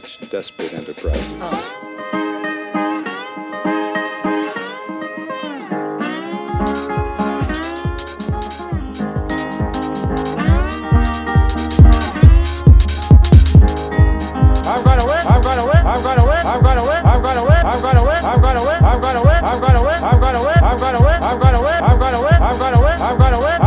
such desperate enterprises. Oh. I'm gonna win. I'm gonna win. I'm gonna win. I'm gonna win. I'm gonna win. I'm gonna win.